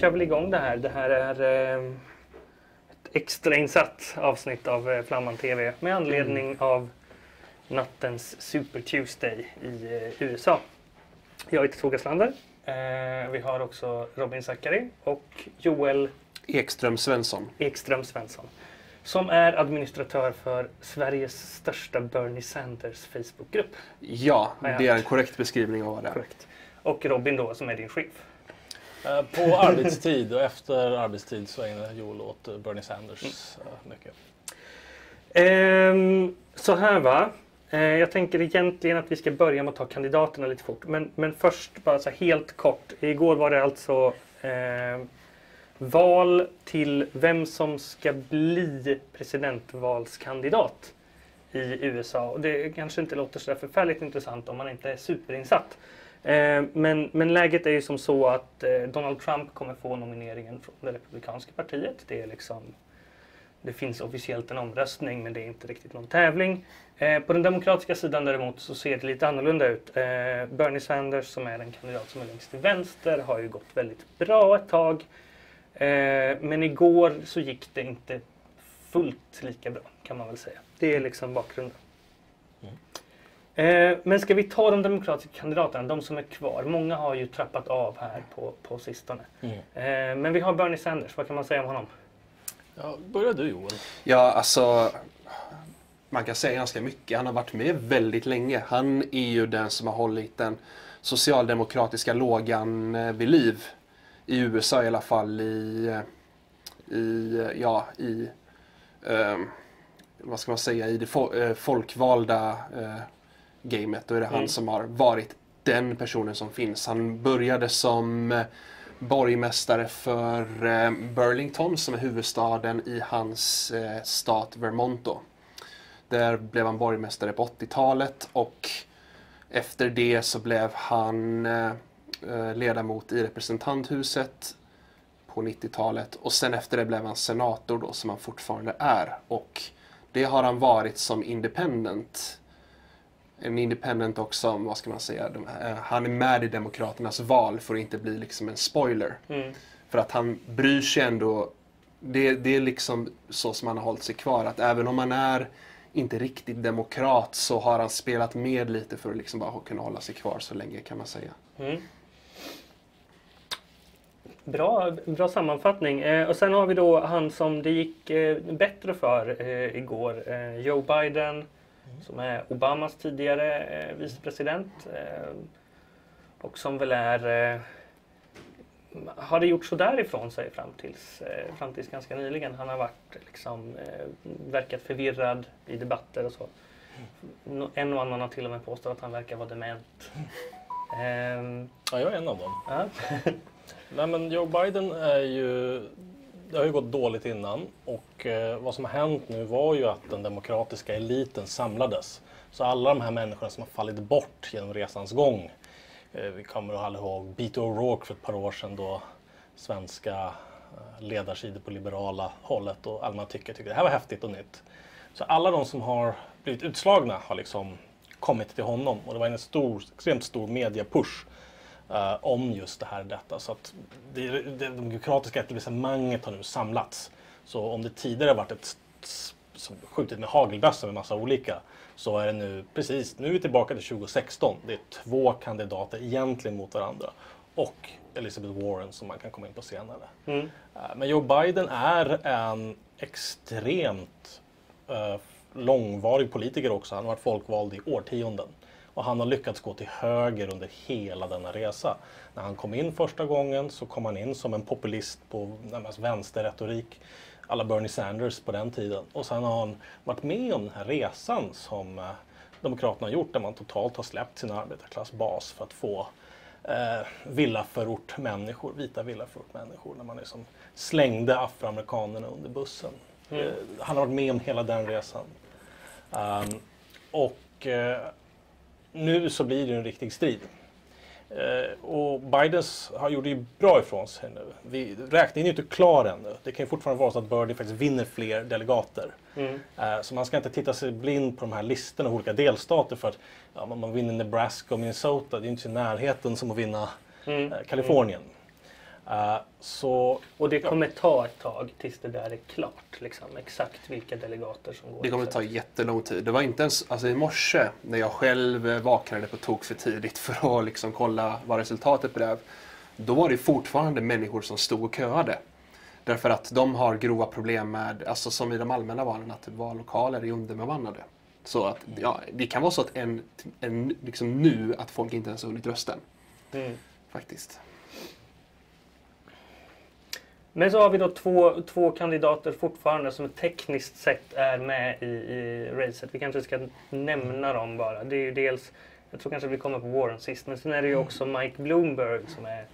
kör väl igång det här. Det här är um, ett extrainsatt avsnitt av uh, Flamman TV med anledning mm. av nattens Super Tuesday i uh, USA. Jag heter Togas Lander. Uh, vi har också Robin Zackari och Joel Ekström Svensson. Ekström Svensson. Som är administratör för Sveriges största Bernie Sanders Facebookgrupp. Ja, det är en korrekt beskrivning av vad det är. Korrekt. Och Robin då som är din chef. Eh, på arbetstid och efter arbetstid så ägnar Joel åt eh, Bernie Sanders mm. mycket. Ehm, så här va. Jag tänker egentligen att vi ska börja med att ta kandidaterna lite fort. Men, men först bara så helt kort. Igår var det alltså eh, val till vem som ska bli presidentvalskandidat i USA. Och det kanske inte låter så förfärligt intressant om man inte är superinsatt. Eh, men, men läget är ju som så att eh, Donald Trump kommer få nomineringen från det republikanska partiet. Det, är liksom, det finns officiellt en omröstning men det är inte riktigt någon tävling. Eh, på den demokratiska sidan däremot så ser det lite annorlunda ut. Bernie Sanders som är den kandidat som är längst till vänster har ju gått väldigt bra ett tag. men igår så gick det inte fullt lika bra kan man väl säga. Det är liksom bakgrunden. Mm. Eh, men ska vi ta de demokratiska kandidaterna, de som är kvar? Många har ju trappat av här på, på sistone. Mm. Eh, men vi har Bernie Sanders, vad kan man säga om honom? Ja, börja du Joel. Ja, alltså man kan säga ganska mycket. Han har varit med väldigt länge. Han är ju den som har hållit den socialdemokratiska lågan eh, vid liv. I USA i alla fall. I, i ja, i, um, vad ska man säga, i det folkvalda uh, gamet. Då är det mm. han som har varit den personen som finns. Han började som eh, borgmästare för eh, Burlington som är huvudstaden i hans eh, stat Vermont. Då. Där blev han borgmästare på 80-talet och efter det så blev han ledamot i representanthuset på 90-talet och sen efter det blev han senator då som han fortfarande är. Och det har han varit som independent en independent också, vad ska man säga, de, uh, han är med i Demokraternas val för att inte bli liksom en spoiler. Mm. För att han bryr sig ändå, det, det är liksom så som han har hållit sig kvar, att även om man är inte riktigt demokrat så har han spelat med lite för att liksom bara kunna hålla sig kvar så länge kan man säga. Mm. Bra, bra sammanfattning. Eh, och sen har vi då han som det gick eh, bättre för eh, igår, eh, Joe Biden som är Obamas tidigare eh, vicepresident eh, och som väl är eh, har det gjort så därifrån sig fram tills, eh, fram tills ganska nyligen. Han har varit liksom, eh, verkat förvirrad i debatter och så. En och annan har till och med påstått att han verkar vara dement. Um, ja, jag är en av dem. Ja. Nej, men Joe Biden är ju det har ju gått dåligt innan och eh, vad som har hänt nu var ju att den demokratiska eliten samlades. Så alla de här människorna som har fallit bort genom resans gång. Eh, vi kommer alla ihåg Beto O'Rourke för ett par år sedan då svenska eh, ledarsidor på liberala hållet och allmänna tycker tyckte det här var häftigt och nytt. Så alla de som har blivit utslagna har liksom kommit till honom och det var en stor, extremt stor mediapush uh, om just det här detta. Så att det, det demokratiska etablissemanget har nu samlats. Så om det tidigare varit ett skjutit med hagelbössa med massa olika så är det nu precis, nu är vi tillbaka till 2016. Det är två kandidater egentligen mot varandra och Elizabeth Warren som man kan komma in på senare. Mm. Uh, men Joe Biden är en extremt uh, långvarig politiker också. Han har varit folkvald i årtionden. Och han har lyckats gå till höger under hela denna resa. När han kom in första gången så kom han in som en populist på närmast vänsterretorik alla Bernie Sanders på den tiden. Och sen har han varit med om den här resan som eh, Demokraterna har gjort där man totalt har släppt sin arbetarklassbas för att få eh, villaförortmänniskor, vita villaförortmänniskor, när man liksom slängde afroamerikanerna under bussen. Mm. Eh, han har varit med om hela den resan. Um, och eh, nu så blir det en riktig strid. Eh, och Bidens har gjort ju bra ifrån sig nu. Vi, räkningen är inte klar ännu. Det kan ju fortfarande vara så att Birdie faktiskt vinner fler delegater. Mm. Eh, så man ska inte titta sig blind på de här listorna av olika delstater för att ja, man vinner Nebraska och Minnesota. Det är inte i närheten som att vinna mm. Kalifornien. Uh, så, och det kommer ja. ta ett tag tills det där är klart, liksom, exakt vilka delegater som går. Det kommer ta jättelång tid. Det var inte ens, alltså i morse när jag själv vaknade på tok för tidigt för att liksom kolla vad resultatet blev. Då var det fortfarande människor som stod och köade. Därför att de har grova problem med, alltså som i de allmänna valen, att vallokaler är underbemannade. Så att, ja, det kan vara så att en, en, liksom nu att folk inte ens har hunnit rösta. Mm. Faktiskt. Men så har vi då två, två kandidater fortfarande som tekniskt sett är med i, i racet. Vi kanske ska nämna dem bara. Det är ju dels, jag tror kanske vi kommer på Warren sist, men sen är det ju också Mike Bloomberg som är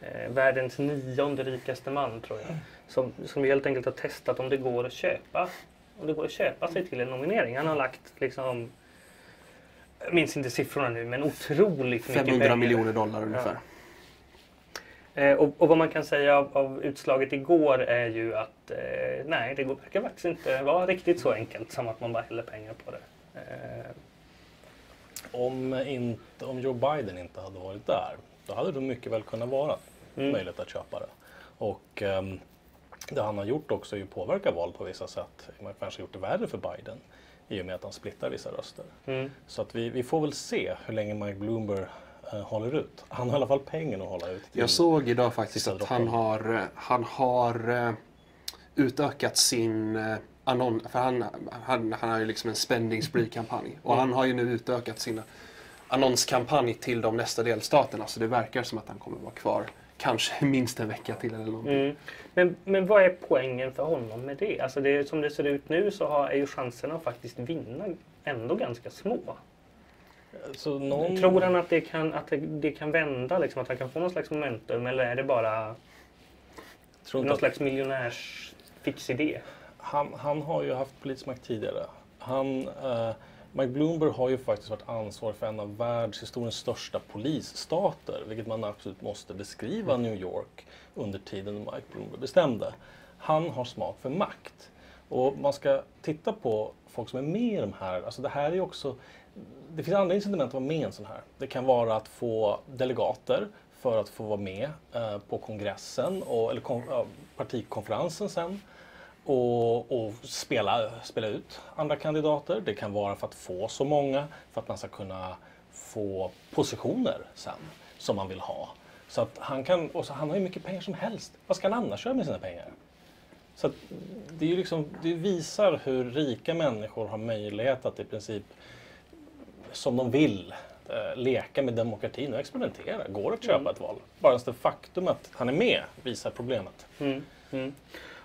eh, världens nionde rikaste man tror jag. Som, som helt enkelt har testat om det går att köpa om det går att köpa sig till en nominering. Han har lagt liksom jag minns inte siffrorna nu, men otroligt 500 mycket 500 miljoner dollar ungefär. Ja. Eh, och, och, vad man kan säga av, av, utslaget igår är ju att eh, nej, det verkar faktiskt inte vara riktigt så enkelt som att man bara häller pengar på det. Eh. Om, inte, om Joe Biden inte hade varit där, då hade det mycket väl kunnat vara mm. möjligt att köpa det. Och um, det han har gjort också är ju påverka val på vissa sätt. Man har kanske gjort det värre för Biden i och med att han splittar vissa röster. Mm. Så att vi, vi får väl se hur länge Mike Bloomberg håller ut. Han har i alla fall pengen att hålla ut. Jag såg idag faktiskt att han har, eh, han har uh, utökat sin annons, för han, han, han har ju liksom en spending spree-kampanj och mm. han har ju nu utökat sin annonskampanj till de nästa delstaterna så det verkar som att han kommer vara kvar kanske minst en vecka till eller någonting. Mm. Men, men vad är poängen för honom med det? Alltså det, som det ser ut nu så har, är ju chanserna att faktiskt vinna ändå ganska små. Så någon... Tror han att det kan, att det, det, kan vända, liksom, att han kan få någon slags momentum eller är det bara någon att... slags miljonärsfix idé? Han, han har ju haft politisk makt tidigare. Han, eh, Mike Bloomberg har ju faktiskt varit ansvarig för en av världshistoriens största polisstater, vilket man absolut måste beskriva mm. New York under tiden Mike Bloomberg bestämde. Han har smak för makt. Och man ska titta på folk som är med i de här, alltså det här är också, det finns andra incitament att vara med i en sån här. Det kan vara att få delegater för att få vara med eh, på kongressen, och, eller kon, eh, partikonferensen sen och, och, spela, spela ut andra kandidater. Det kan vara för att få så många för att man ska kunna få positioner sen som man vill ha. Så att han, kan, och så, han har ju mycket pengar som helst. Vad ska han annars göra med sina pengar? Så det, är liksom, det visar hur rika människor har möjlighet att i princip, som de vill, eh, leka med demokratin och experimentera. Går att köpa mm. ett val. Bara det faktum att han är med visar problemet. Mm. Mm.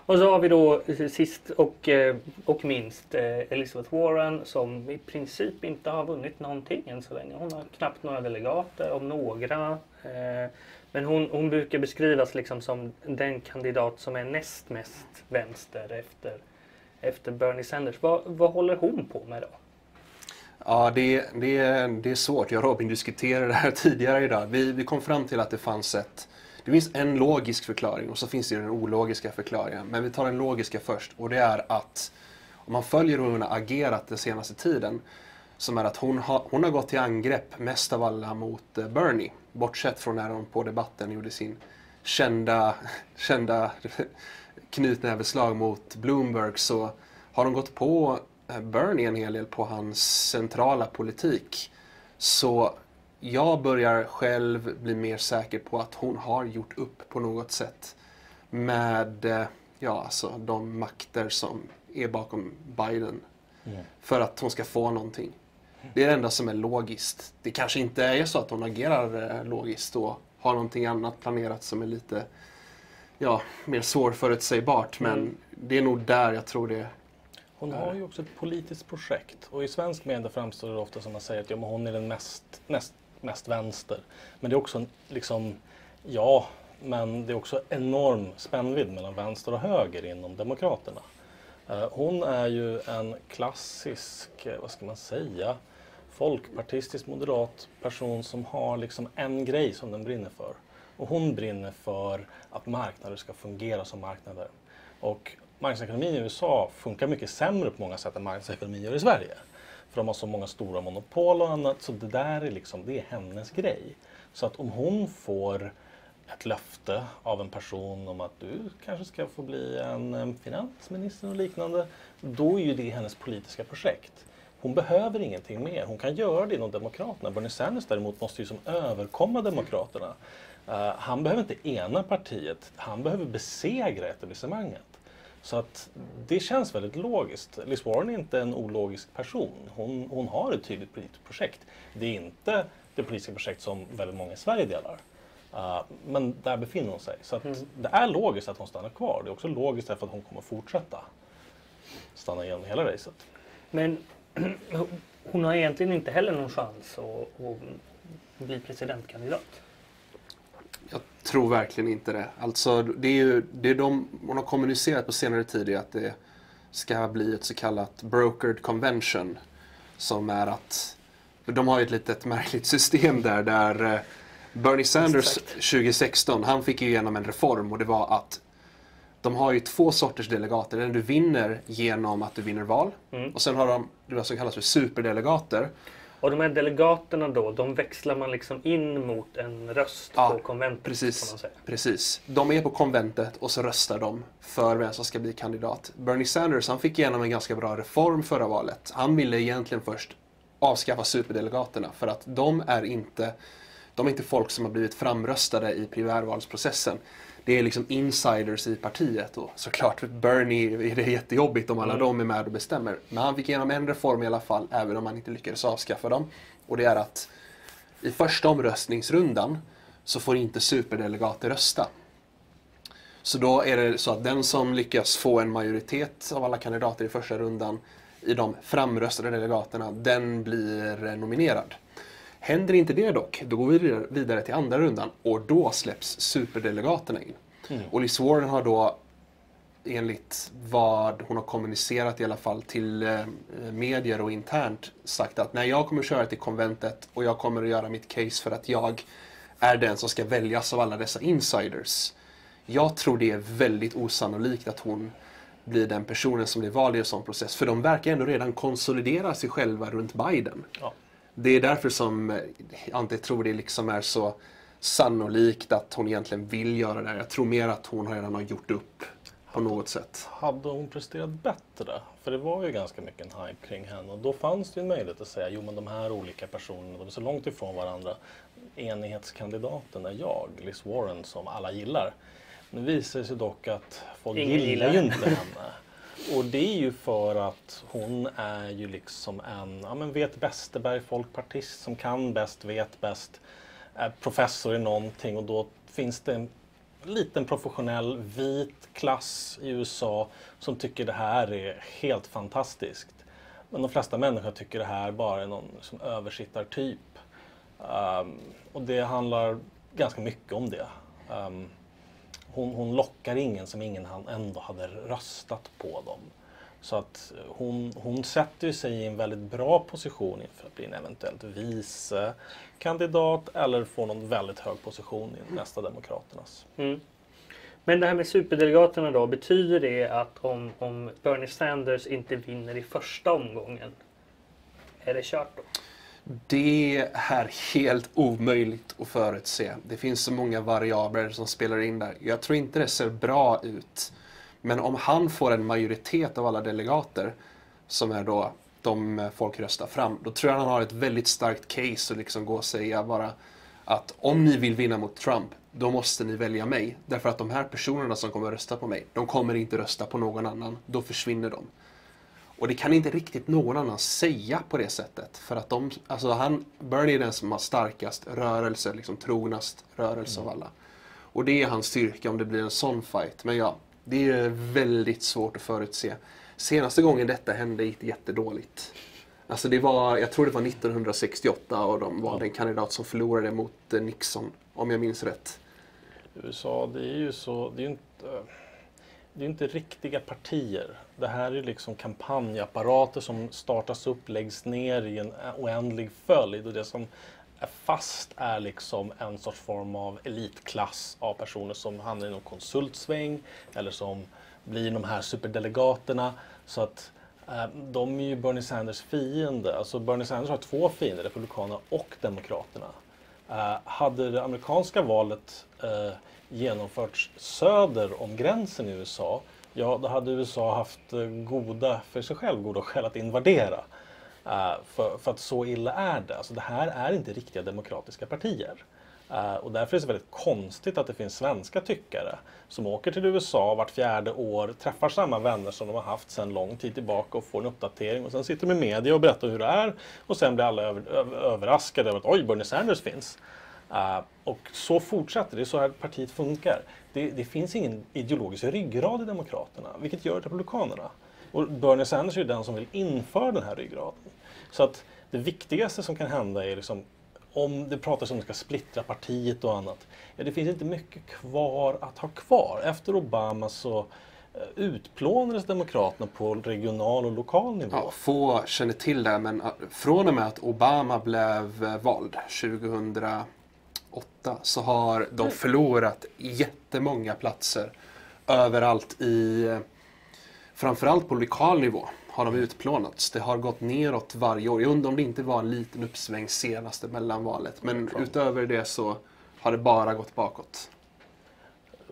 Och så har vi då sist och, eh, och minst eh, Elizabeth Warren som i princip inte har vunnit någonting än så länge. Hon har knappt några delegater, om några. Men hon, hon brukar beskrivas liksom som den kandidat som är näst mest vänster efter, efter Bernie Sanders. Vad, vad håller hon på med då? Ja, det, det, det är svårt. Jag och Robin diskuterade det här tidigare idag. Vi, vi kom fram till att det fanns ett det finns en logisk förklaring och så finns det den ologiska förklaringen. Men vi tar den logiska först och det är att om man följer hur hon har agerat den senaste tiden som är att hon har, hon har gått till angrepp mest av alla mot eh, Bernie. Bortsett från när hon på debatten gjorde sin kända, kända knytnäveslag mot Bloomberg så har hon gått på Bernie en hel del på hans centrala politik. Så jag börjar själv bli mer säker på att hon har gjort upp på något sätt med eh, ja, alltså, de makter som är bakom Biden. Mm. För att hon ska få någonting. Det är det enda som är logiskt. Det kanske inte är så att hon agerar eh, logiskt och har någonting annat planerat som är lite ja, mer svårförutsägbart. Men mm. det är nog där jag tror det hon har ju också ett politiskt projekt och i svensk media framstår det ofta som att man säger att ja, hon är den mest, näst mest vänster. Men det är också liksom, ja, men det är också enorm spännvidd mellan vänster och höger inom Demokraterna. Eh, hon är ju en klassisk, eh, vad ska man säga, folkpartistisk moderat person som har liksom en grej som den brinner för. Och hon brinner för att marknader ska fungera som marknader. Och marknadsekonomin i USA funkar mycket sämre på många sätt än marknadsekonomin gör i Sverige. För de har så många stora monopol och annat. Så det där är liksom, det är hennes grej. Så att om hon får ett löfte av en person om att du kanske ska få bli en finansminister och liknande, då är ju det hennes politiska projekt. Hon behöver ingenting mer. Hon kan göra det inom Demokraterna. Bernie Sanders däremot måste ju som överkomma Demokraterna. Uh, han behöver inte ena partiet, han behöver besegra etablissemanget. Så att det känns väldigt logiskt. Liz Warren är inte en ologisk person. Hon, hon har ett tydligt politiskt projekt. Det är inte det politiska projekt som väldigt många i Sverige delar. Uh, men där befinner hon sig. Så mm. det är logiskt att hon stannar kvar. Det är också logiskt därför att hon kommer fortsätta stanna igenom hela racet. Men hon har egentligen inte heller någon chans att, att bli presidentkandidat. Jag tror verkligen inte det. Alltså, det är ju det är de, hon har kommunicerat på senare tid är att det ska bli ett så kallat brokered convention. Som är att, de har ju ett litet märkligt system där, där eh, Bernie Sanders 2016, han fick ju igenom en reform och det var att de har ju två sorters delegater. Den du vinner genom att du vinner val. Mm. Och sen har de det som kallas för superdelegater. Och de här delegaterna då, de växlar man liksom in mot en röst ja, på konventet? Precis, precis. De är på konventet och så röstar de för vem som ska bli kandidat. Bernie Sanders han fick igenom en ganska bra reform förra valet. Han ville egentligen först avskaffa superdelegaterna för att de är inte, de är inte folk som har blivit framröstade i primärvalsprocessen det är liksom insiders i partiet och såklart Bernie är det jättejobbigt om alla mm. de är med och bestämmer. Men han fick igenom en reform i alla fall, även om han inte lyckades avskaffa dem. Och det är att i första omröstningsrundan så får inte superdelegater rösta. Så då är det så att den som lyckas få en majoritet av alla kandidater i första rundan i de framröstade delegaterna, den blir nominerad. Händer inte det dock, då går vi vidare till andra rundan och då släpps superdelegaterna in. Mm. Och Liz Warren har då enligt vad hon har kommunicerat i alla fall till eh, medier och internt sagt att när jag kommer köra till konventet och jag kommer att göra mitt case för att jag är den som ska väljas av alla dessa insiders. Jag tror det är väldigt osannolikt att hon blir den personen som blir vald i en sån process. För de verkar ändå redan konsolidera sig själva runt Biden. Ja det är därför som jag inte tror det liksom är så sannolikt att hon egentligen vill göra det. Jag tror mer att hon redan har gjort upp på något sätt. Hade hon presterat bättre? För det var ju ganska mycket en hype kring henne och då fanns det ju en möjlighet att säga jo men de här olika personerna, de är så långt ifrån varandra. Enighetskandidaten är jag, Liz Warren, som alla gillar. Nu visar det sig dock att folk Ingen gillar ju inte henne. Och det är ju för att hon är ju liksom en ja, men vet Westerberg folkpartist som kan bäst, vet bäst, är professor i någonting och då finns det en liten professionell vit klass i USA som tycker det här är helt fantastiskt. Men de flesta människor tycker det här bara är någon som översittartyp. Um, och det handlar ganska mycket om det. Um, hon, hon lockar ingen som ingen ändå hade röstat på dem. Så att eh, hon, hon sätter sig i en väldigt bra position inför att bli en eventuellt vice kandidat eller få någon väldigt hög position i nästa Demokraternas. Mm. Men det här med superdelegaterna då, betyder det att om, om Bernie Sanders inte vinner i första omgången, är det kört då? Det är helt omöjligt att förutse. Det finns så många variabler som spelar in där. Jag tror inte det ser bra ut. Men om han får en majoritet av alla delegater, som är då de folk röstar fram, då tror jag han har ett väldigt starkt case att liksom gå och säga bara att om ni vill vinna mot Trump, då måste ni välja mig. Därför att de här personerna som kommer rösta på mig, de kommer inte rösta på någon annan. Då försvinner de. Och det kan inte riktigt någon annan säga på det sättet. För att de, alltså han, Bernie är den som har starkast rörelse, liksom trognast rörelse mm. av alla. Och det är hans styrka om det blir en sån fight. Men ja, det är väldigt svårt att förutse. Senaste gången detta hände gick det jättedåligt. Alltså det var, jag tror det var 1968 och de var ja. den kandidat som förlorade mot eh, Nixon, om jag minns rätt. USA, det är ju så, det är inte det är inte riktiga partier. Det här är liksom kampanjapparater som startas upp, läggs ner i en oändlig följd och det som är fast är liksom en sorts form av elitklass av personer som hamnar i någon konsultsväng eller som blir de här superdelegaterna. Så att eh, de är ju Bernie Sanders fiende. Alltså Bernie Sanders har två fiender, Republikanerna och Demokraterna. Eh, hade det amerikanska valet eh, genomförts söder om gränsen i USA, ja då hade USA haft eh, goda, för sig själv goda skäl att invadera. Eh, för, för, att så illa är det. Alltså det här är inte riktiga demokratiska partier. Uh, och därför är det väldigt konstigt att det finns svenska tyckare som åker till USA vart fjärde år, träffar samma vänner som de har haft sedan lång tid tillbaka och får en uppdatering och sen sitter de i media och berättar hur det är och sen blir alla över, över, överraskade över att oj, Bernie Sanders finns. Uh, och så fortsätter det, är så här partiet funkar. Det, det, finns ingen ideologisk ryggrad i Demokraterna, vilket gör Republikanerna. Och Bernie Sanders är ju den som vill införa den här ryggraden. Så att det viktigaste som kan hända är liksom om det pratas om att ska splittra partiet och annat. Ja, det finns inte mycket kvar att ha kvar. Efter Obama så eh, utplånades Demokraterna på regional och lokal nivå. Ja, få känner till det, men eh, från och med att Obama blev vald 2000 8 så har de mm. förlorat jättemånga platser överallt i eh, framförallt på lokal nivå har de utplånats. Det har gått neråt varje år. Jag undrar om det inte var en liten uppsväng senaste mellanvalet. Men utöver det så har det bara gått bakåt.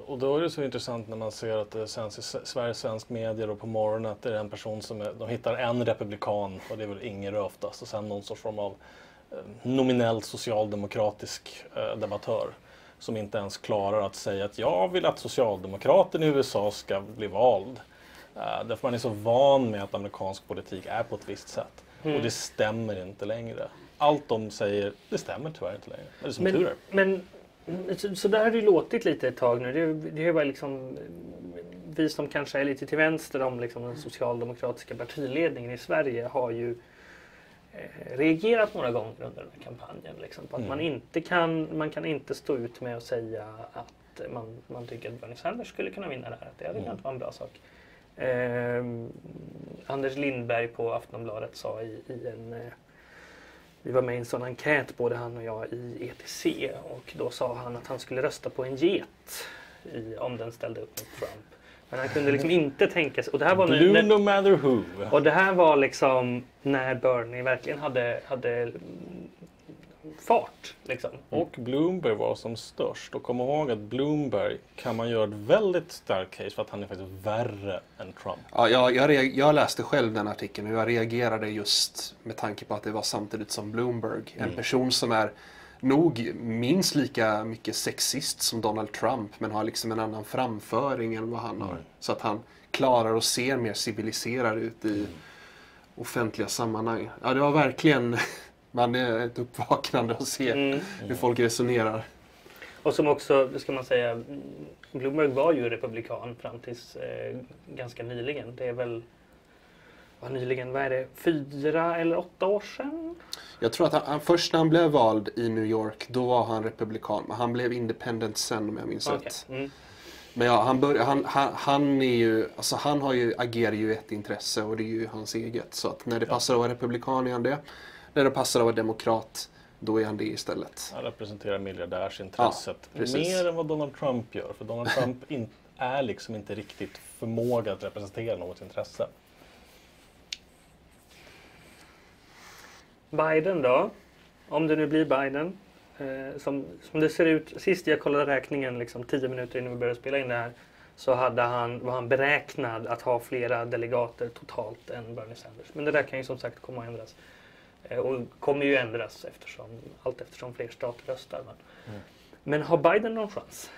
Och då är det så intressant när man ser att det sänds i Sveriges svensk media då på morgonen att det är en person som är, de hittar en republikan och det är väl Inger oftast och sen någon sorts form av eh, nominellt socialdemokratisk eh, debattör som inte ens klarar att säga att jag vill att socialdemokraten i USA ska bli vald. Uh, därför man är så van med att amerikansk politik är på ett visst sätt. Mm. Och det stämmer inte längre. Allt de säger, det stämmer tyvärr inte längre. Är som men, tur är. Men så, så där har det låtit lite ett tag nu. Det, det är bara liksom vi som kanske är lite till vänster om liksom den socialdemokratiska partiledningen i Sverige har ju eh, reagerat några gånger under den här kampanjen. Liksom, på att mm. man, inte kan, man kan inte stå ut med att säga att man, man tycker att Bernie Sanders skulle kunna vinna det här. Att det hade mm. inte vara en bra sak. Eh, Anders Lindberg på Aftonbladet sa i, i en eh, vi var med i en sån enkät, både han och jag, i ETC och då sa han att han skulle rösta på en get i, om den ställde upp mot Trump. Men han kunde liksom inte tänka sig... Och det här var Blue när, no matter who. Och det här var liksom när Bernie verkligen hade, hade fart. Liksom. Mm. Och Bloomberg var som störst. Och kom ihåg att Bloomberg kan man göra ett väldigt starkt case för att han är faktiskt värre än Trump. Ja, jag, jag, jag läste själv den artikeln och jag reagerade just med tanke på att det var samtidigt som Bloomberg. En mm. person som är nog minst lika mycket sexist som Donald Trump men har liksom en annan framföring än vad han mm. har. Så att han klarar och ser mer civiliserad ut i mm. offentliga sammanhang. Ja, det var verkligen man är ett uppvaknande att se mm. hur folk resonerar. Och som också, ska man säga, Bloomberg var ju republikan fram tills eh, ganska nyligen. Det är väl, vad nyligen, vad är det, fyra eller åtta år sedan? Jag tror att han, han, först när han blev vald i New York, då var han republikan. Men han blev independent sen om jag minns okay. rätt. Mm. Men ja, han, bör, han, han, han, är ju, alltså han har ju, agerar ju ett intresse och det är ju hans eget. Så att när det passar att vara republikan är han det när det passar att vara demokrat, då är han det istället. Han representerar miljardärsintresset ja, mer än vad Donald Trump gör. För Donald Trump in, är liksom inte riktigt förmåga att representera något intresse. Biden då? Om det nu blir Biden. Eh, som, som det ser ut, sist jag kollade räkningen, liksom tio minuter innan vi började spela in det här, så hade han, var han beräknad att ha flera delegater totalt än Bernie Sanders. Men det där kan ju som sagt komma att ändras. Eh, och kommer ju ändras eftersom, allt eftersom fler stater röstar. Men, mm. men har Biden någon chans?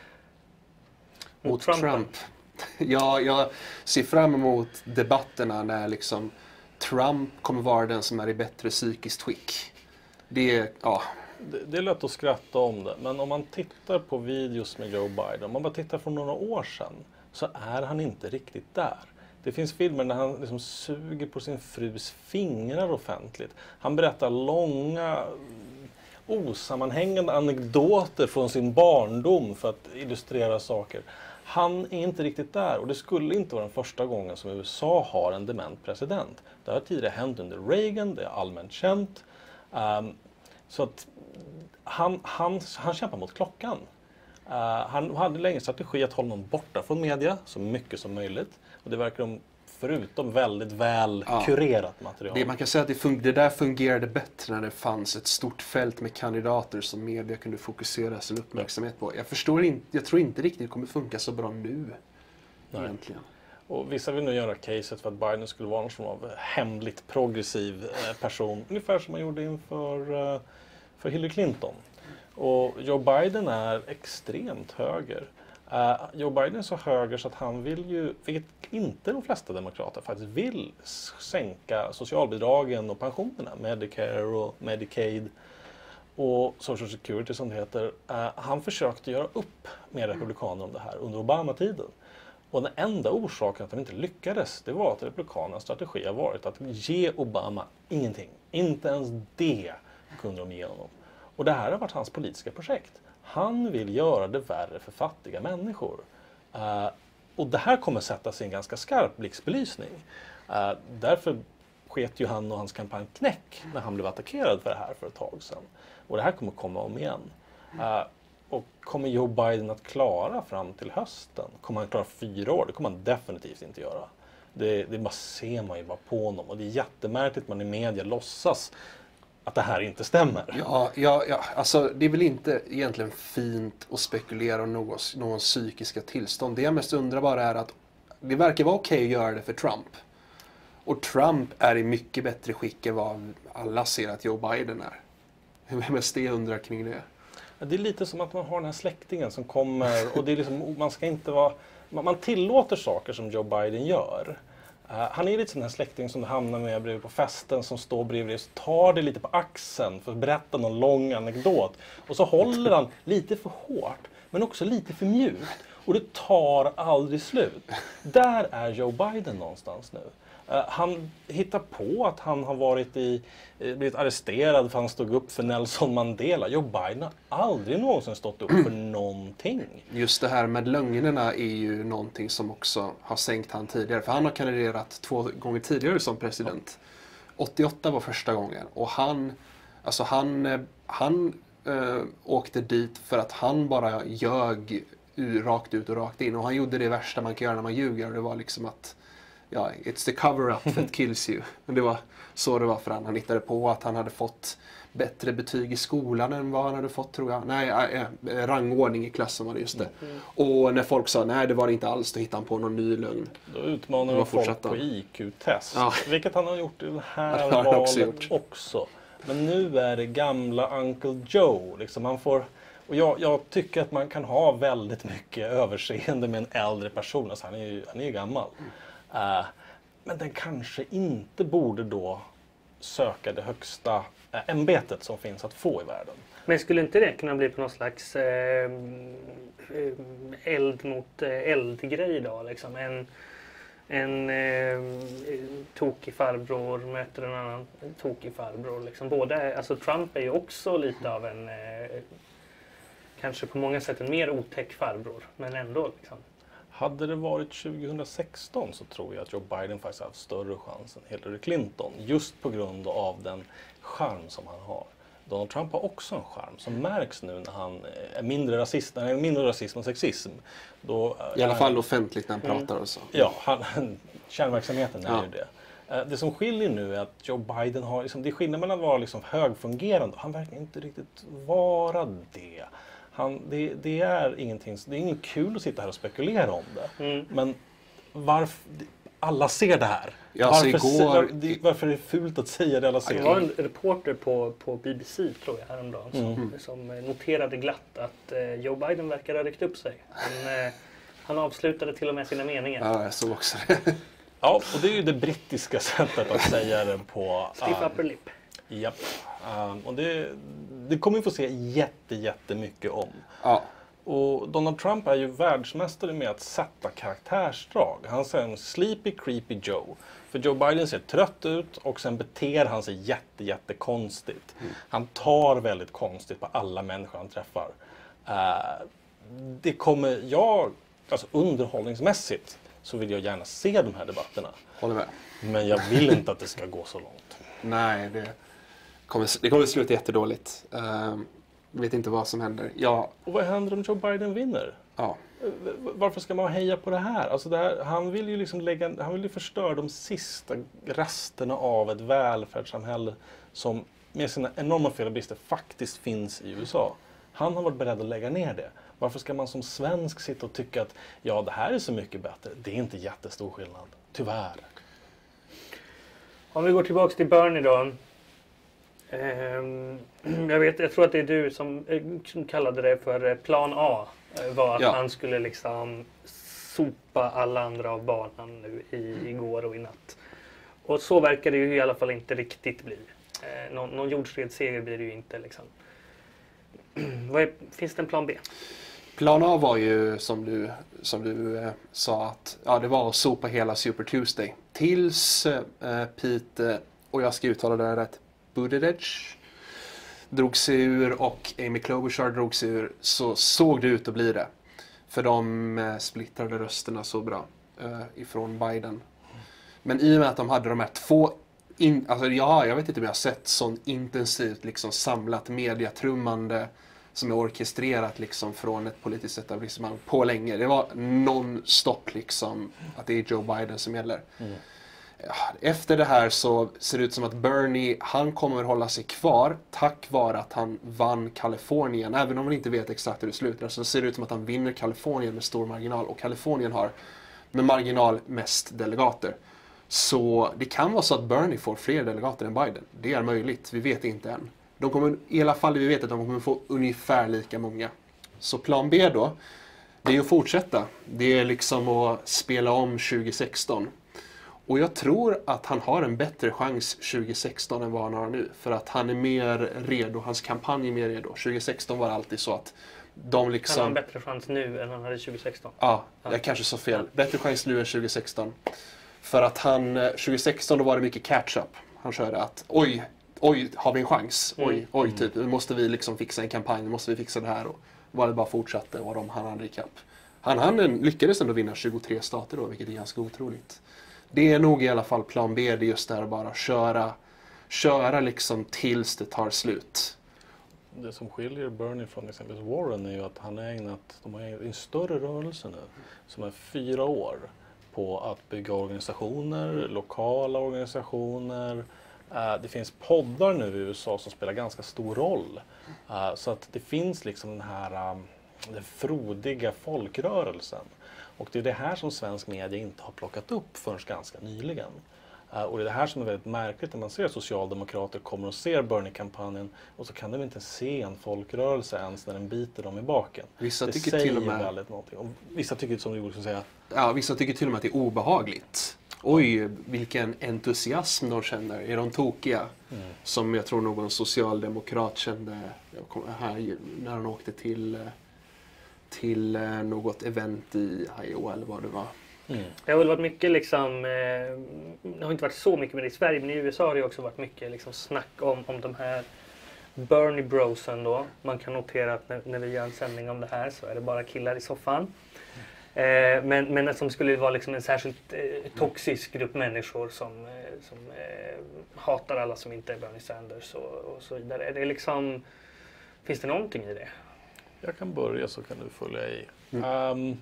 Mot, Mot Trump? Trump. Ja, jag ser fram emot debatterna när liksom Trump kommer vara den som är i bättre psykiskt skick. Det är, ja. Det, det, är lätt att skratta om det, men om man tittar på videos med Joe Biden, om man bara tittar från några år sedan, så är han inte riktigt där. Det finns filmer där han liksom suger på sin frus fingrar offentligt. Han berättar långa osammanhängande anekdoter från sin barndom för att illustrera saker. Han är inte riktigt där och det skulle inte vara den första gången som USA har en dement president. Det har tidigare hänt under Reagan, det är allmänt känt. Um, så att han, han, han kämpar mot klockan. Uh, han hade länge strategi att hålla honom borta från media så mycket som möjligt. Och det verkar de förutom väldigt väl ja. kurerat material. Det, man kan säga att det, det där fungerade bättre när det fanns ett stort fält med kandidater som media kunde fokusera sin uppmärksamhet på. Jag, förstår inte, jag tror inte riktigt det kommer funka så bra nu. Nej. Egentligen. Och vissa vill nu göra caset för att Biden skulle vara någon form av hemligt progressiv eh, person. Ungefär som man gjorde inför eh, för Hillary Clinton. Och Joe Biden är extremt höger. Uh, Joe Biden är så höger så att han vill ju, vilket inte de flesta demokrater faktiskt vill, sänka socialbidragen och pensionerna. Medicare och Medicaid och Social Security som det heter. Uh, han försökte göra upp med republikanerna om det här under Obama-tiden. Och den enda orsaken att han inte lyckades, det var att republikanernas strategi har varit att ge Obama ingenting. Inte ens det kunde de ge honom. Och det här har varit hans politiska projekt. Han vill göra det värre för fattiga människor. Uh, och det här kommer sätta sig i en ganska skarp blixtbelysning. Uh, därför sket ju han och hans kampanj knäck när han blev attackerad för det här för ett tag sedan. Och det här kommer komma om igen. Uh, och kommer Joe Biden att klara fram till hösten? Kommer han klara fyra år? Det kommer han definitivt inte göra. Det, det bara ser man ju bara på honom och det är jättemärkligt att man i media låtsas att det här inte stämmer. Ja, ja, ja, alltså det är väl inte egentligen fint att spekulera om någon, någon psykiska tillstånd. Det jag mest undrar bara är att det verkar vara okej okay att göra det för Trump. Och Trump är i mycket bättre skick än vad alla ser att Joe Biden är. Hur mest det undrar kring det. Det är lite som att man har den här släktingen som kommer och det är liksom, man ska inte vara... Man tillåter saker som Joe Biden gör. Eh, han är lite som här släkting som du hamnar med bredvid på festen som står bredvid dig och tar dig lite på axeln för att berätta någon lång anekdot. Och så håller han lite för hårt, men också lite för mjukt. Och det tar aldrig slut. Där är Joe Biden någonstans nu. Uh, han hittar på att han har varit i, uh, blivit arresterad för att han stod upp för Nelson Mandela. Joe Biden har aldrig någonsin stått upp för någonting. Just det här med lögnerna är ju någonting som också har sänkt han tidigare. För han har kandiderat två gånger tidigare som president. 88 var första gången och han, alltså han, eh, han äh, åkte dit för att han bara ljög rakt ut och rakt in. Och han gjorde det värsta man kan göra när man ljuger. Och det var liksom att ja, it's the cover-up that kills you. Det var så det var för honom. Han hittade på att han hade fått bättre betyg i skolan än vad han hade fått tror jag. Nej, äh, rangordning i klassen var det just det. Mm. Och när folk sa nej det var det inte alls, då hittade han på någon ny lögn. Då utmanade han folk på IQ-test. Ja. Vilket han har gjort i det här det valet också, också. Men nu är det gamla Uncle Joe. Liksom han får... Och jag, jag, tycker att man kan ha väldigt mycket överseende med en äldre person. Alltså han är ju han är gammal. Mm. Uh, men den kanske inte borde då söka det högsta eh, ämbetet som finns att få i världen. Men skulle inte det kunna bli på någon slags eh, eld mot eh, eld-grej då? Liksom? En, en eh, tokig farbror möter en annan tokig farbror. Liksom. Både, alltså Trump är ju också lite av en, eh, kanske på många sätt en mer otäck farbror, men ändå. Liksom. Hade det varit 2016 så tror jag att Joe Biden faktiskt haft större chans än Hillary Clinton. Just på grund av den charm som han har. Donald Trump har också en charm som märks nu när han är mindre rasist, när är mindre rasism och sexism. Då, I alla han, fall offentligt när han mm. pratar och så. Ja, han, kärnverksamheten är ja. ju det. Eh, det som skiljer nu är att Joe Biden har, liksom, det är skillnad mellan att vara liksom högfungerande han verkar inte riktigt vara det. Han, det, det, är ingenting, det är inget kul att sitta här och spekulera om det. Mm. Men varför, alla ser det här. Ja, varför, igår... se, varför är det fult att säga det alla ser? Det var en reporter på, på BBC tror jag häromdagen som, mm. som noterade glatt att eh, Joe Biden verkar ha ryckt upp sig. Han, eh, han avslutade till och med sina meningar. Ja, jag såg också det. ja, och det är ju det brittiska sättet att säga det på. Stiff upper lip. Japp. Um, och det, det kommer vi få se jätte, jättemycket om. Ja. Och Donald Trump är ju världsmästare med att sätta karaktärsdrag. Han säger en sleepy, creepy Joe. För Joe Biden ser trött ut och sen beter han sig jätte, jättekonstigt. Mm. Han tar väldigt konstigt på alla människor han träffar. Uh, det kommer jag, alltså underhållningsmässigt, så vill jag gärna se de här debatterna. Håller med. Men jag vill inte att det ska gå så långt. Nej, det kommer, det kommer sluta jättedåligt. Uh, vet inte vad som händer. Ja. Och vad händer om Joe Biden vinner? Ja. Varför ska man heja på det här? Alltså det här han vill ju liksom lägga, han vill ju förstöra de sista resterna av ett välfärdssamhälle som med sina enorma fel och brister faktiskt finns i USA. Han har varit beredd att lägga ner det. Varför ska man som svensk sitta och tycka att ja, det här är så mycket bättre? Det är inte jättestor skillnad, tyvärr. Om vi går tillbaks till Bernie då. Ehm, jag, vet, jag tror att det är du som, eh, som kallade det för eh, plan A. Eh, var att ja. han skulle liksom sopa alla andra av banan nu i, igår och i natt. Och så verkar det ju i alla fall inte riktigt bli. Någon, någon jordskredsseger blir det ju inte. Liksom. är, finns det en plan B? Plan A var ju som du, som du eh, sa att ja, det var att sopa hela Super Tuesday. Tills eh, Pete, och jag ska uttala det rätt, Buttigieg drog sig ur och Amy Klobuchar drog sig ur så såg det ut att bli det. För de eh, splittrade rösterna så bra eh, ifrån Biden. Men i och med att de hade de här två in, alltså ja, jag vet inte om jag har sett sånt intensivt liksom samlat mediatrummande som är orkestrerat liksom från ett politiskt etablissemang på länge. Det var non-stop liksom att det är Joe Biden som gäller. Mm. Efter det här så ser det ut som att Bernie, han kommer hålla sig kvar tack vare att han vann Kalifornien. Även om man inte vet exakt hur det slutar så ser det ut som att han vinner Kalifornien med stor marginal. Och Kalifornien har med marginal mest delegater. Så det kan vara så att Bernie får fler delegater än Biden. Det är möjligt, vi vet inte än. De kommer, I alla fall vi vet att de kommer få ungefär lika många. Så plan B då, det är att fortsätta. Det är liksom att spela om 2016. Och jag tror att han har en bättre chans 2016 än vad han har nu. För att han är mer redo, hans kampanj är mer redo. 2016 var det alltid så att de liksom... Han har en bättre chans nu än han hade 2016? Ja, jag ja. kanske sa fel. Bättre chans nu än 2016. För att han, 2016 då var det mycket catch-up. Han körde att oj, oj, har vi en chans? Oj, mm. oj, typ. Nu måste vi liksom fixa en kampanj, nu måste vi fixa det här. Och var det bara fortsatte och de han hade ikapp. Han, han lyckades ändå vinna 23 stater då, vilket är ganska otroligt. Det är nog i alla fall plan B, det är just det här bara köra, köra liksom tills det tar slut. Det som skiljer Bernie från exempelvis Warren är ju att han har ägnat, de har ägnat en större rörelse nu, som är fyra år, på att bygga organisationer, lokala organisationer. Eh, det finns poddar nu i USA som spelar ganska stor roll. Eh, så att det finns liksom den här eh, den frodiga folkrörelsen. Och det är det här som svensk media inte har plockat upp förrän ganska nyligen. Uh, och det är det här som är väldigt märkligt när man ser socialdemokrater kommer och ser Bernie-kampanjen och så kan de inte se en folkrörelse ens när den biter dem i baken. Vissa det tycker till och med... väldigt någonting. Och vissa tycker, som du skulle säga... Ja, vissa tycker till och med att det är obehagligt. Oj, vilken entusiasm de känner. Är de tokiga? Mm. Som jag tror någon socialdemokrat kände här, när han åkte till eh, till eh, något event i Iowa eller vad det var. Mm. Det har väl varit mycket liksom, eh, det har inte varit så mycket med det i Sverige, men i USA har det också varit mycket liksom snack om, om de här Bernie Brosen då. Man kan notera att när, när, vi gör en sändning om det här så är det bara killar i soffan. Eh, men, men som skulle vara liksom en särskilt eh, toxisk grupp människor som, eh, som eh, hatar alla som inte är Bernie Sanders och, och så vidare. Är det liksom, finns det någonting i det? Jag kan börja så kan du följa i. Mm. Um,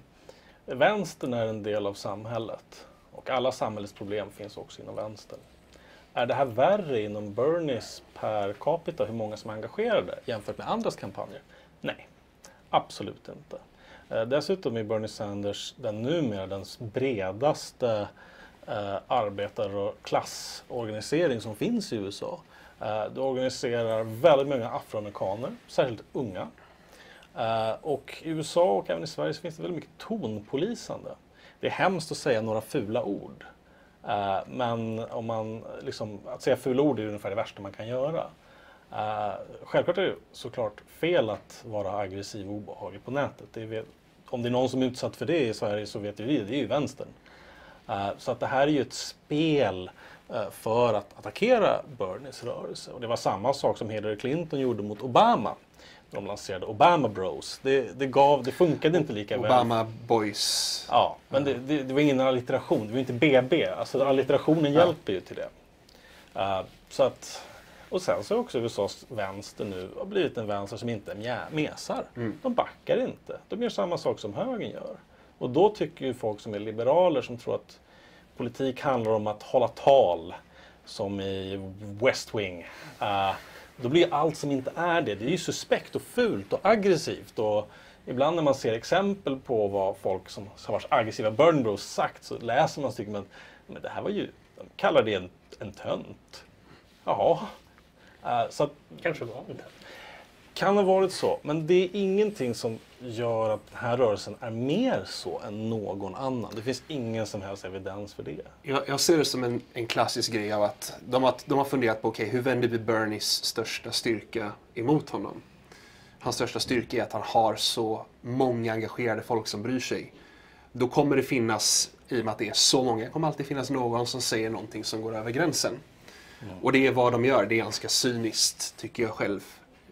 vänstern är en del av samhället och alla samhällets problem finns också inom vänstern. Är det här värre inom Bernies per capita, hur många som är engagerade jämfört med andras kampanjer? Nej, absolut inte. Uh, dessutom är Bernie Sanders den numera den bredaste uh, arbetar och klassorganisering som finns i USA. Uh, det organiserar väldigt många afroamerikaner, särskilt unga, Eh, och i USA och även i Sverige så finns det väldigt mycket tonpolisande. Det är hemskt att säga några fula ord. Eh, men om man, liksom, att säga fula ord är ungefär det värsta man kan göra. Eh, självklart är det såklart fel att vara aggressiv och obehaglig på nätet. Det om det är någon som är utsatt för det i Sverige så vet vi det, är ju vänstern. så att det här är ju ett spel för att attackera Bernies rörelse. Och det var samma sak som Hillary Clinton gjorde mot Obama de lanserade Obama Bros. Det, det, gav, det funkade inte lika Obama väl. Obama Boys. Ja, men det, det, det, var ingen allitteration. Det var inte BB. Alltså allitterationen ja. hjälper ju till det. Uh, så att Och sen så har också USAs vänster nu blivit en vänster som inte mesar. Mm. De backar inte. De gör samma sak som högern gör. Och då tycker ju folk som är liberaler som tror att politik handlar om att hålla tal som i West Wing. Uh, då blir allt som inte är det, det är ju suspekt och fult och aggressivt. Och ibland när man ser exempel på vad folk som har varit aggressiva Burn Bros sagt så läser man stycken men, men det här var ju, de kallar det en, en tönt. Jaha. Uh, så att, Kanske var tönt. Kan ha varit så, men det är ingenting som gör att den här rörelsen är mer så än någon annan. Det finns ingen som helst evidens för det. Jag, jag ser det som en, en, klassisk grej av att de har, de har funderat på okay, hur vänder vi Bernies största styrka emot honom? Hans största styrka är att han har så många engagerade folk som bryr sig. Då kommer det finnas, i och med att det är så många, kommer alltid finnas någon som säger någonting som går över gränsen. Mm. Och det är vad de gör. Det är ganska cyniskt, tycker jag själv.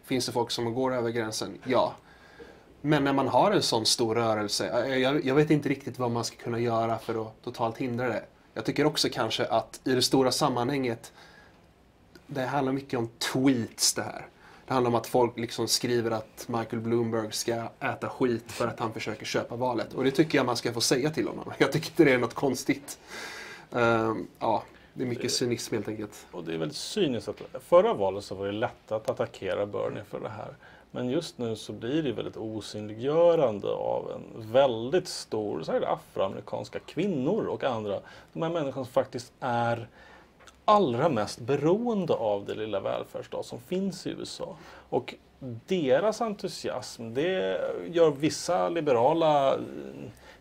Finns det folk som går över gränsen? Ja. Men när man har en sån stor rörelse, eh, jag, jag, vet inte riktigt vad man ska kunna göra för att totalt hindra det. Jag tycker också kanske att i det stora sammanhanget, det handlar mycket om tweets det här. Det handlar om att folk liksom skriver att Michael Bloomberg ska äta skit för att han försöker köpa valet. Och det tycker jag man ska få säga till honom. Jag tycker inte det är något konstigt. Uh, ja, det är mycket cynism helt enkelt. Och det är väldigt cyniskt. Att, förra valet så var det lätt att attackera Bernie för det här. Men just nu så blir det väldigt osynliggörande av en väldigt stor, det afroamerikanska kvinnor och andra. De här människorna som faktiskt är allra mest beroende av det lilla välfärdsstat som finns i USA. Och deras entusiasm, det gör vissa liberala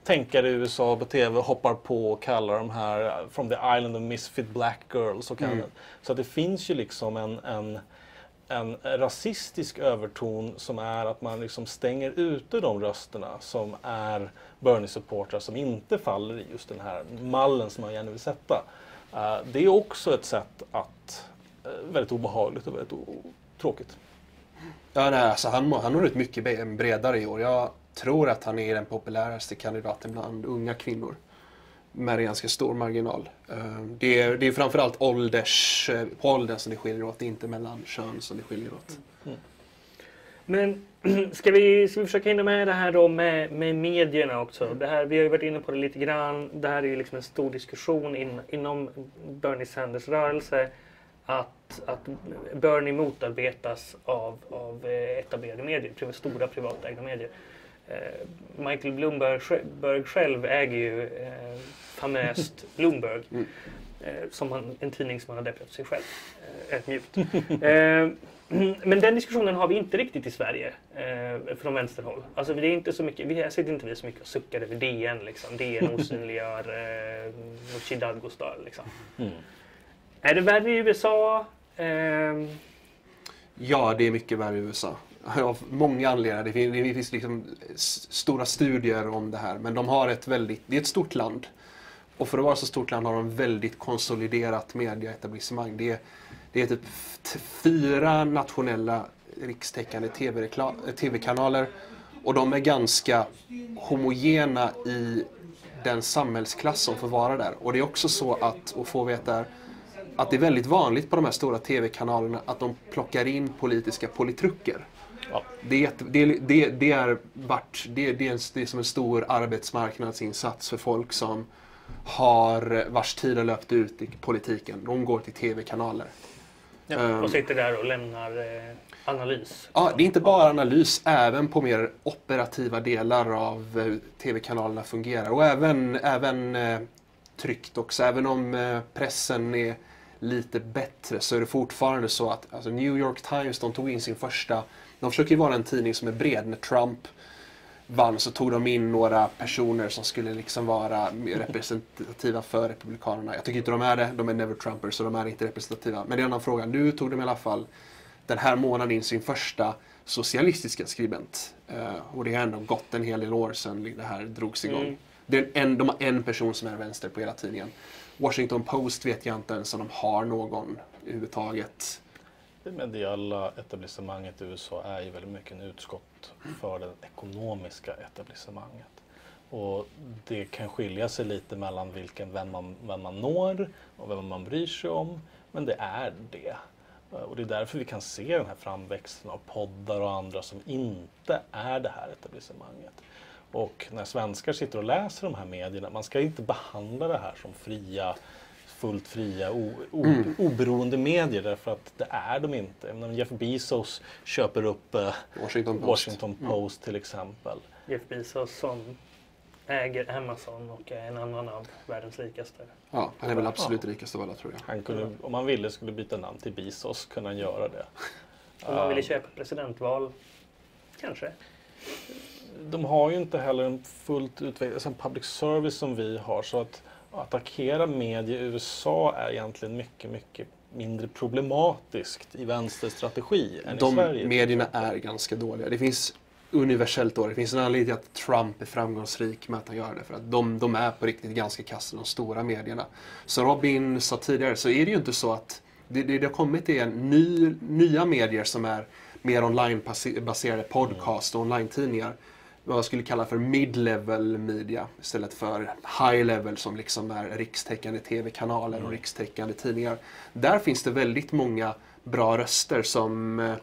tänkare i USA på TV hoppar på och kallar de här from the island of misfit black girls. Och mm. Så det finns ju liksom en, en, en rasistisk överton som är att man liksom stänger ute de rösterna som är Bernie-supportrar som inte faller i just den här mallen som man gärna vill sätta. Uh, det är också ett sätt att, uh, väldigt obehagligt och väldigt tråkigt. Ja, nej, alltså han, han når ut mycket bredare i år. Jag tror att han är den populäraste kandidaten bland unga kvinnor. Med ganska stor marginal. Eh, det är, det är framförallt ålders, eh, på åldern som det skiljer åt, inte mellan kön som det skiljer åt. Mm. Men ska vi, ska vi försöka hinna med det här då med, med medierna också? Det här, vi har ju varit inne på det lite grann. Det här är ju liksom en stor diskussion in, inom Bernie Sanders rörelse. Att, att Bernie motarbetas av, av eh, etablerade medier, stora privatägda medier. Michael Bloomberg själv äger ju famöst Bloomberg. Mm. Eh, som han, en tidning som han har döpt sig själv. Eh, rätt mjukt. eh, men den diskussionen har vi inte riktigt i Sverige eh, från vänsterhåll. Alltså det är inte så mycket, vi sitter inte vi så mycket och suckar över DN. Liksom. DN osynliggör eh, Nooshi Dadgostar. Liksom. Mm. Är det värre i USA? Eh, ja, det är mycket värre i USA. Av många anledningar. Det finns, det finns liksom stora studier om det här. Men de har ett väldigt, det är ett stort land. Och för att vara så stort land har de väldigt konsoliderat mediaetablissemang. Det är, det är typ fyra nationella rikstäckande tv-kanaler. Och de är ganska homogena i den samhällsklass som får vara där. Och det är också så att, och få veta att det är väldigt vanligt på de här stora tv-kanalerna att de plockar in politiska politruker. Ja. Det, det, det, det, är vart, det, det, är, det är som en stor arbetsmarknadsinsats för folk som har, vars tid har löpt ut i politiken. De går till tv-kanaler. Ja, och sitter där och lämnar eh, analys. Ja, det är inte bara analys, även på mer operativa delar av eh, tv-kanalerna fungerar. Och även, även eh, tryckt också. Även om eh, pressen är lite bättre så är det fortfarande så att alltså New York Times de tog in sin första de försöker ju vara en tidning som är bred. När Trump vann så tog de in några personer som skulle liksom vara representativa för Republikanerna. Jag tycker inte de är det. De är never Trumpers så de är inte representativa. Men det är en annan fråga. Nu tog de i alla fall den här månaden in sin första socialistiska skribent. Uh, och det har ändå gått en hel del år sedan det här drogs igång. Mm. Det är en, de har en person som är vänster på hela tidningen. Washington Post vet jag inte ens om de har någon överhuvudtaget det mediala etablissemanget i USA är ju väldigt mycket en utskott för det ekonomiska etablissemanget. Och det kan skilja sig lite mellan vilken, vem, man, vem man når och vem man bryr sig om, men det är det. Och det är därför vi kan se den här framväxten av poddar och andra som inte är det här etablissemanget. Och när svenskar sitter och läser de här medierna, man ska inte behandla det här som fria, fullt fria, o, o, mm. oberoende medier därför att det är de inte. Menar, Jeff Bezos köper upp eh, Washington Post, Washington Post mm. till exempel. Jeff Bezos som äger Amazon och är en annan av världens rikaste. Ja, han är väl absolut ja. rikast av alla tror jag. Han kunde, om han ville skulle byta namn till Bezos kunde han göra det. om han ville köpa presidentval, kanske. De har ju inte heller en fullt utvecklad public service som vi har så att attackera medier i USA är egentligen mycket, mycket mindre problematiskt i vänsterstrategi än De i Sverige. medierna är ganska dåliga. Det finns universellt då. Det finns en anledning till att Trump är framgångsrik med att han gör det. För att de, de är på riktigt ganska kassa, de stora medierna. Som Robin sa tidigare så är det ju inte så att det, det, det har kommit är ny, nya medier som är mer online-baserade podcast och online-tidningar. Vad jag skulle kalla för mid-level media istället för high-level som liksom är rikstäckande tv-kanaler och mm. rikstäckande tidningar. Där finns det väldigt många bra röster som eh,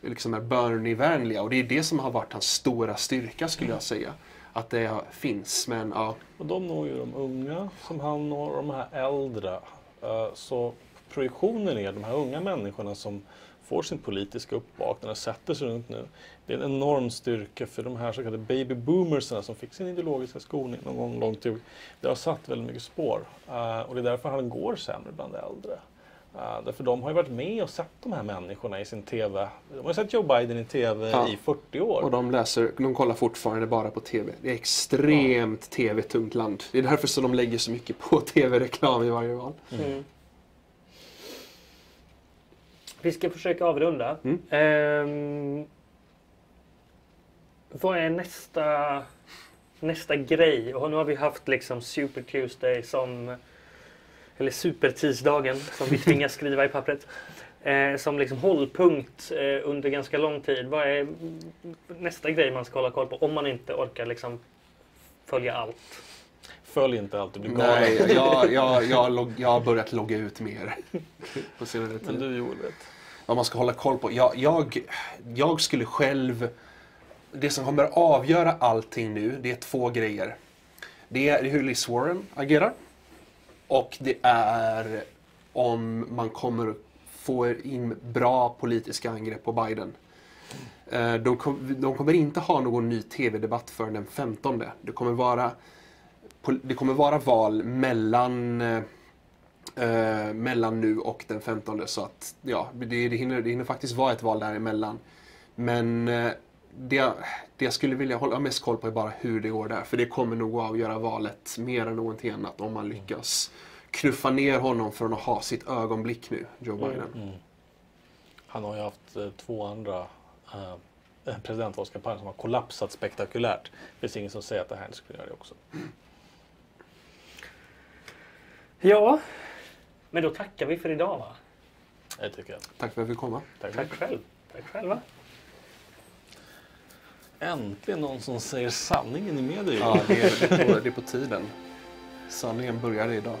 liksom är Bernie-vänliga och det är det som har varit hans stora styrka skulle jag säga. Att det finns, men ja. Och de når ju de unga som han når, de här äldre. Eh, så projektionen är de här unga människorna som får sin politiska uppvaknande, sätter sig runt nu. Det är en enorm styrka för de här så kallade baby boomersarna som fick sin ideologiska skolning någon gång långt ut. Det har satt väldigt mycket spår uh, och det är därför han går sämre bland äldre. Uh, därför de har ju varit med och sett de här människorna i sin TV. De har sett Joe Biden i TV ja. i 40 år. Och de läser, de kollar fortfarande bara på TV. Det är extremt ja. TV-tungt land. Det är därför som de lägger så mycket på TV-reklam i varje val. Mm. Vi ska försöka avrunda. Mm. Um, vad är nästa, nästa grej? Och nu har vi haft liksom Super Tuesday som eller supertisdagen som vi tvingas skriva i pappret. Eh, som liksom hållpunkt eh, under ganska lång tid. Vad är nästa grej man ska hålla koll på om man inte orkar liksom följa allt? Följ inte allt, du blir galen. Nej, jag, jag, jag, log, jag har börjat logga ut mer på senare tid. Men du Joel vet. Vad man ska hålla koll på. Jag, jag, jag skulle själv... Det som kommer avgöra allting nu, det är två grejer. Det är hur Liz Warren agerar. Och det är om man kommer få in bra politiska angrepp på Biden. Eh, de, kom, de kommer inte ha någon ny TV-debatt förrän den 15. Det kommer vara, det kommer vara val mellan, eh, mellan nu och den 15. Så att ja, det, det, hinner, det hinner faktiskt vara ett val däremellan. Men eh, det, det jag skulle vilja hålla mest koll på är bara hur det går där. För det kommer nog att avgöra valet mer än någonting annat om man lyckas knuffa ner honom från att ha sitt ögonblick nu, Joe mm. Biden. Mm. Han har ju haft eh, två andra eh, presidentvalskampanjer som har kollapsat spektakulärt. Det finns ingen som säger att det här inte skulle göra det också. Ja, men då tackar vi för idag va? Det tycker jag. Tack för att vi fick komma. Tack, Tack själv. Tack själva. Äntligen någon som säger sanningen i media. Ja, det är, det är, på, det är på tiden. Sanningen börjar idag.